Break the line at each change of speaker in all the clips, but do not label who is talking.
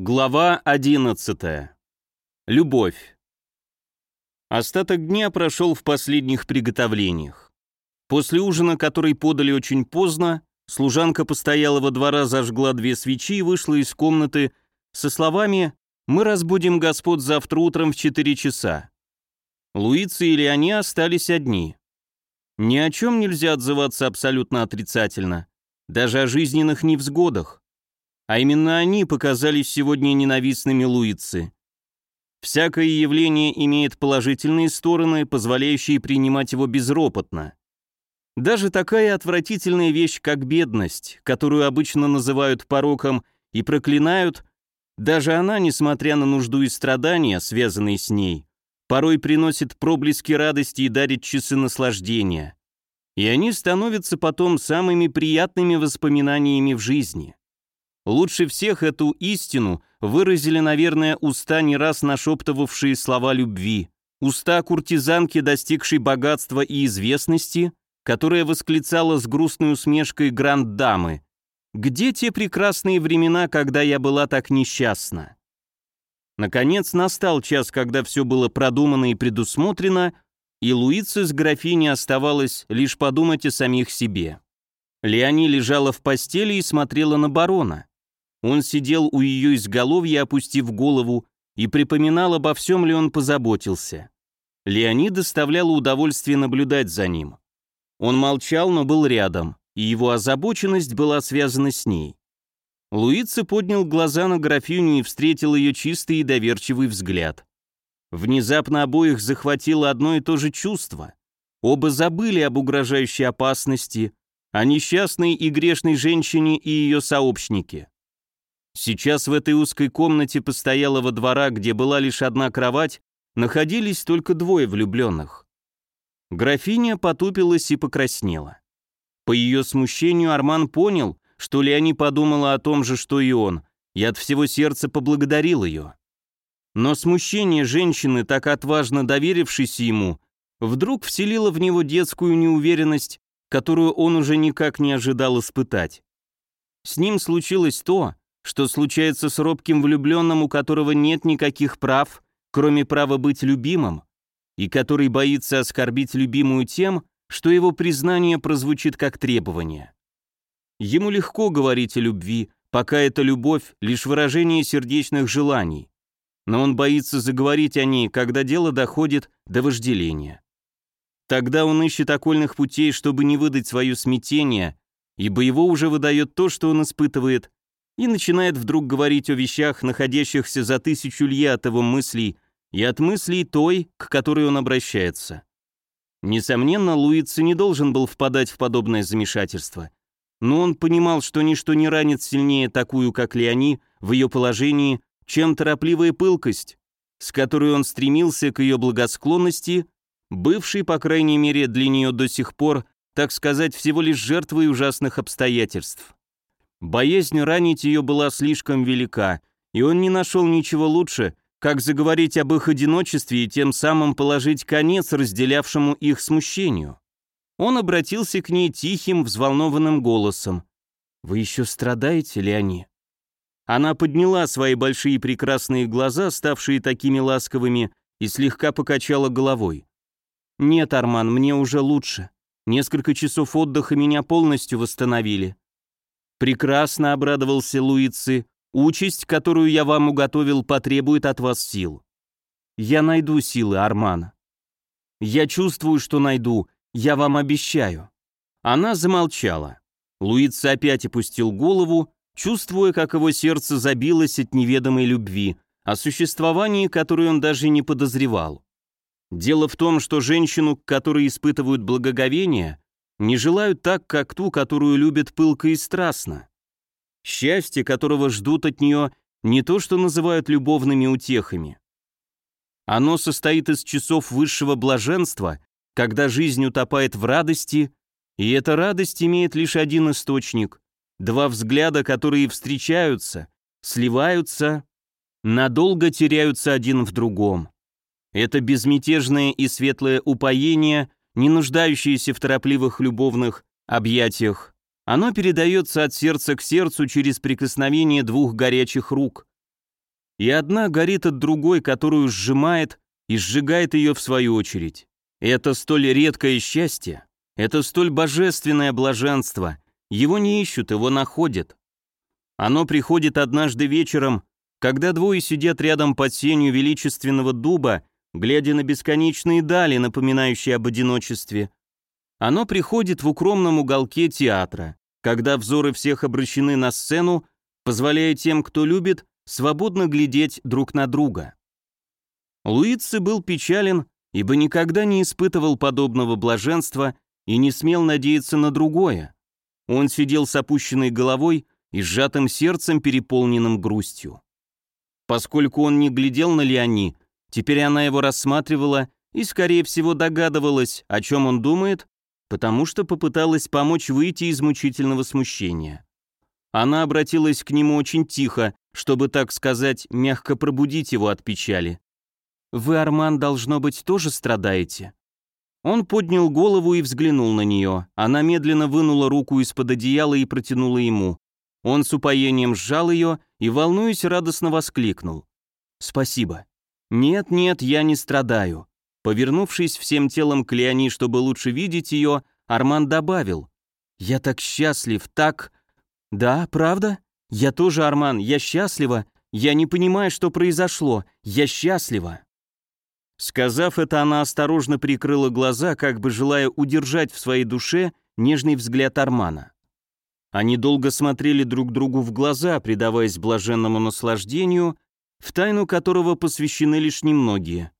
Глава 11. Любовь. Остаток дня прошел в последних приготовлениях. После ужина, который подали очень поздно, служанка постоялого двора зажгла две свечи и вышла из комнаты со словами «Мы разбудим господ завтра утром в 4 часа». Луица или они остались одни. Ни о чем нельзя отзываться абсолютно отрицательно, даже о жизненных невзгодах. А именно они показались сегодня ненавистными Луицы. Всякое явление имеет положительные стороны, позволяющие принимать его безропотно. Даже такая отвратительная вещь, как бедность, которую обычно называют пороком и проклинают, даже она, несмотря на нужду и страдания, связанные с ней, порой приносит проблески радости и дарит часы наслаждения. И они становятся потом самыми приятными воспоминаниями в жизни. Лучше всех эту истину выразили, наверное, уста, не раз нашептывавшие слова любви, уста куртизанки, достигшей богатства и известности, которая восклицала с грустной усмешкой гранд-дамы. «Где те прекрасные времена, когда я была так несчастна?» Наконец настал час, когда все было продумано и предусмотрено, и Луице с графиней оставалось лишь подумать о самих себе. Леони лежала в постели и смотрела на барона. Он сидел у ее изголовья, опустив голову, и припоминал, обо всем ли он позаботился. Леонид доставляло удовольствие наблюдать за ним. Он молчал, но был рядом, и его озабоченность была связана с ней. Луица поднял глаза на графиню и встретил ее чистый и доверчивый взгляд. Внезапно обоих захватило одно и то же чувство. Оба забыли об угрожающей опасности, о несчастной и грешной женщине и ее сообщнике. Сейчас в этой узкой комнате постоялого двора, где была лишь одна кровать, находились только двое влюбленных. Графиня потупилась и покраснела. По ее смущению Арман понял, что Леони подумала о том же, что и он, и от всего сердца поблагодарил ее. Но смущение женщины, так отважно доверившейся ему, вдруг вселило в него детскую неуверенность, которую он уже никак не ожидал испытать. С ним случилось то, что случается с робким влюбленным, у которого нет никаких прав, кроме права быть любимым, и который боится оскорбить любимую тем, что его признание прозвучит как требование. Ему легко говорить о любви, пока эта любовь — лишь выражение сердечных желаний, но он боится заговорить о ней, когда дело доходит до вожделения. Тогда он ищет окольных путей, чтобы не выдать свое смятение, ибо его уже выдает то, что он испытывает, и начинает вдруг говорить о вещах, находящихся за тысячу лье от его мыслей и от мыслей той, к которой он обращается. Несомненно, Луица не должен был впадать в подобное замешательство, но он понимал, что ничто не ранит сильнее такую, как Леони, в ее положении, чем торопливая пылкость, с которой он стремился к ее благосклонности, бывшей, по крайней мере, для нее до сих пор, так сказать, всего лишь жертвой ужасных обстоятельств. Боязнь ранить ее была слишком велика, и он не нашел ничего лучше, как заговорить об их одиночестве и тем самым положить конец разделявшему их смущению. Он обратился к ней тихим, взволнованным голосом. «Вы еще страдаете, Леони?» Она подняла свои большие прекрасные глаза, ставшие такими ласковыми, и слегка покачала головой. «Нет, Арман, мне уже лучше. Несколько часов отдыха меня полностью восстановили. Прекрасно обрадовался Луицы. Участь, которую я вам уготовил, потребует от вас сил. Я найду силы, Арман. Я чувствую, что найду, я вам обещаю. Она замолчала. Луица опять опустил голову, чувствуя, как его сердце забилось от неведомой любви, о существовании которой он даже не подозревал. Дело в том, что женщину, к которой испытывают благоговение, не желают так, как ту, которую любят пылко и страстно. Счастье, которого ждут от нее, не то, что называют любовными утехами. Оно состоит из часов высшего блаженства, когда жизнь утопает в радости, и эта радость имеет лишь один источник, два взгляда, которые встречаются, сливаются, надолго теряются один в другом. Это безмятежное и светлое упоение не нуждающееся в торопливых любовных объятиях. Оно передается от сердца к сердцу через прикосновение двух горячих рук. и одна горит от другой, которую сжимает и сжигает ее в свою очередь. Это столь редкое счастье, это столь божественное блаженство. Его не ищут, его находят. Оно приходит однажды вечером, когда двое сидят рядом под сенью величественного дуба, глядя на бесконечные дали, напоминающие об одиночестве. Оно приходит в укромном уголке театра, когда взоры всех обращены на сцену, позволяя тем, кто любит, свободно глядеть друг на друга. Луици был печален, ибо никогда не испытывал подобного блаженства и не смел надеяться на другое. Он сидел с опущенной головой и сжатым сердцем, переполненным грустью. Поскольку он не глядел на Леони, теперь она его рассматривала и, скорее всего, догадывалась, о чем он думает, потому что попыталась помочь выйти из мучительного смущения. Она обратилась к нему очень тихо, чтобы, так сказать, мягко пробудить его от печали. «Вы, Арман, должно быть, тоже страдаете?» Он поднял голову и взглянул на нее. Она медленно вынула руку из-под одеяла и протянула ему. Он с упоением сжал ее и, волнуясь, радостно воскликнул. «Спасибо». «Нет, нет, я не страдаю». Повернувшись всем телом к Леони, чтобы лучше видеть ее, Арман добавил. «Я так счастлив, так...» «Да, правда? Я тоже, Арман, я счастлива. Я не понимаю, что произошло. Я счастлива». Сказав это, она осторожно прикрыла глаза, как бы желая удержать в своей душе нежный взгляд Армана. Они долго смотрели друг другу в глаза, предаваясь блаженному наслаждению, в тайну которого посвящены лишь немногие.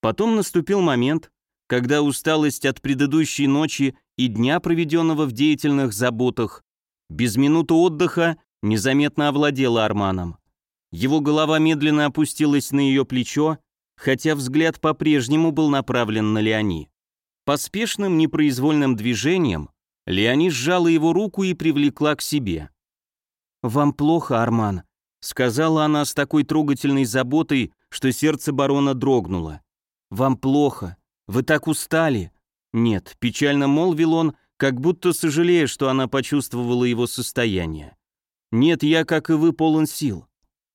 Потом наступил момент, когда усталость от предыдущей ночи и дня, проведенного в деятельных заботах, без минуты отдыха незаметно овладела Арманом. Его голова медленно опустилась на ее плечо, хотя взгляд по-прежнему был направлен на Леони. Поспешным непроизвольным движением Леони сжала его руку и привлекла к себе. «Вам плохо, Арман», — сказала она с такой трогательной заботой, что сердце барона дрогнуло. «Вам плохо. Вы так устали». «Нет», — печально молвил он, как будто сожалея, что она почувствовала его состояние. «Нет, я, как и вы, полон сил.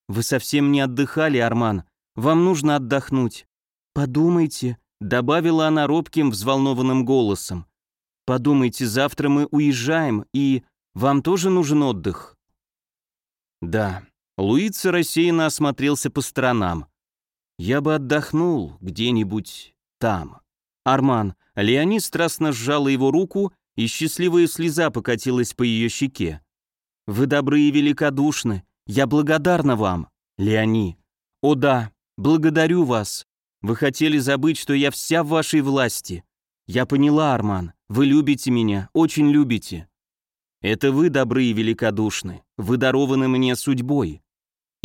Вы совсем не отдыхали, Арман. Вам нужно отдохнуть. Подумайте, добавила она робким, взволнованным голосом. Подумайте, завтра мы уезжаем, и вам тоже нужен отдых. Да. Луица рассеянно осмотрелся по сторонам. Я бы отдохнул где-нибудь там. Арман, Леонид страстно сжала его руку, и счастливая слеза покатилась по ее щеке. «Вы добры и великодушны. Я благодарна вам, Леони. О да, Благодарю вас. Вы хотели забыть, что я вся в вашей власти. Я поняла, Арман. Вы любите меня, очень любите. Это вы добры и великодушны. Вы дарованы мне судьбой.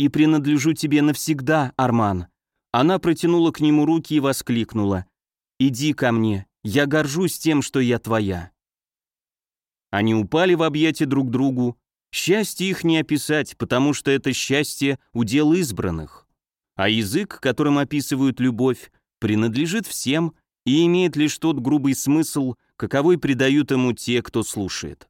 И принадлежу тебе навсегда, Арман. Она протянула к нему руки и воскликнула. «Иди ко мне, я горжусь тем, что я твоя». Они упали в объятия друг другу. Счастье их не описать, потому что это счастье – удел избранных а язык, которым описывают любовь, принадлежит всем и имеет лишь тот грубый смысл, каковой придают ему те, кто слушает.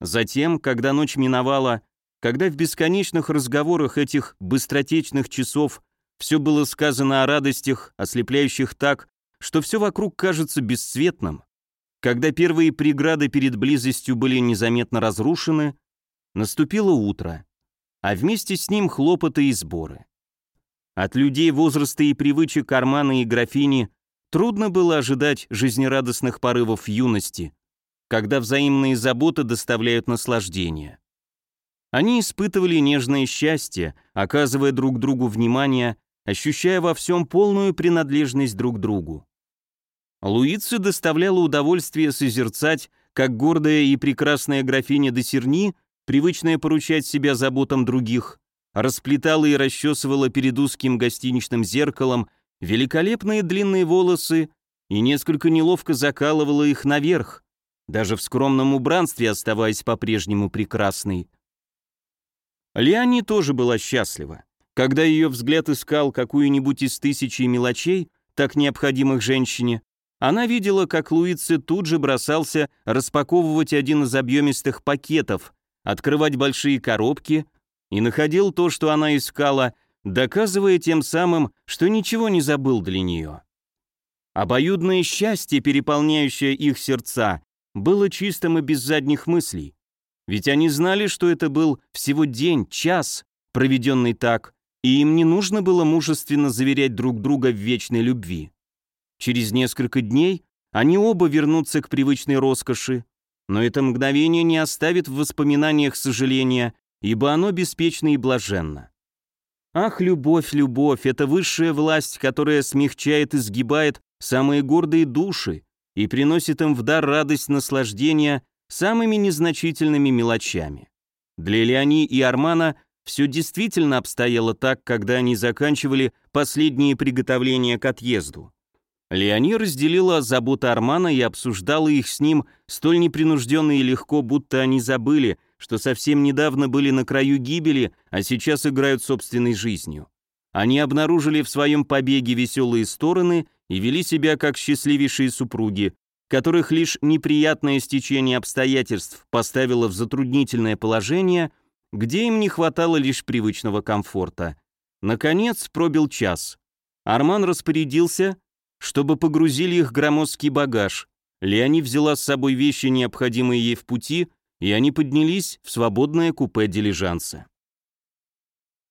Затем, когда ночь миновала, когда в бесконечных разговорах этих быстротечных часов все было сказано о радостях, ослепляющих так, что все вокруг кажется бесцветным, когда первые преграды перед близостью были незаметно разрушены, наступило утро, а вместе с ним хлопоты и сборы. От людей возраста и привычек Армана и графини трудно было ожидать жизнерадостных порывов юности, когда взаимные заботы доставляют наслаждение. Они испытывали нежное счастье, оказывая друг другу внимание, ощущая во всем полную принадлежность друг другу. Луице доставляло удовольствие созерцать, как гордая и прекрасная графиня де Серни, привычная поручать себя заботам других, расплетала и расчесывала перед узким гостиничным зеркалом великолепные длинные волосы и несколько неловко закалывала их наверх, даже в скромном убранстве оставаясь по-прежнему прекрасной. Лиани тоже была счастлива. Когда ее взгляд искал какую-нибудь из тысячи мелочей, так необходимых женщине, она видела, как Луице тут же бросался распаковывать один из объемистых пакетов, открывать большие коробки, и находил то, что она искала, доказывая тем самым, что ничего не забыл для нее. Обоюдное счастье, переполняющее их сердца, было чистым и без задних мыслей. Ведь они знали, что это был всего день, час, проведенный так, и им не нужно было мужественно заверять друг друга в вечной любви. Через несколько дней они оба вернутся к привычной роскоши, но это мгновение не оставит в воспоминаниях сожаления, ибо оно беспечно и блаженно. Ах, любовь, любовь, это высшая власть, которая смягчает и сгибает самые гордые души и приносит им в дар радость наслаждения самыми незначительными мелочами. Для Леони и Армана все действительно обстояло так, когда они заканчивали последние приготовления к отъезду. Леони разделила заботы Армана и обсуждала их с ним столь непринужденно и легко, будто они забыли, что совсем недавно были на краю гибели, а сейчас играют собственной жизнью. Они обнаружили в своем побеге веселые стороны и вели себя как счастливейшие супруги, которых лишь неприятное стечение обстоятельств поставило в затруднительное положение, где им не хватало лишь привычного комфорта. Наконец пробил час. Арман распорядился, чтобы погрузили их громоздкий багаж. Леони взяла с собой вещи, необходимые ей в пути, и они поднялись в свободное купе дилижанса.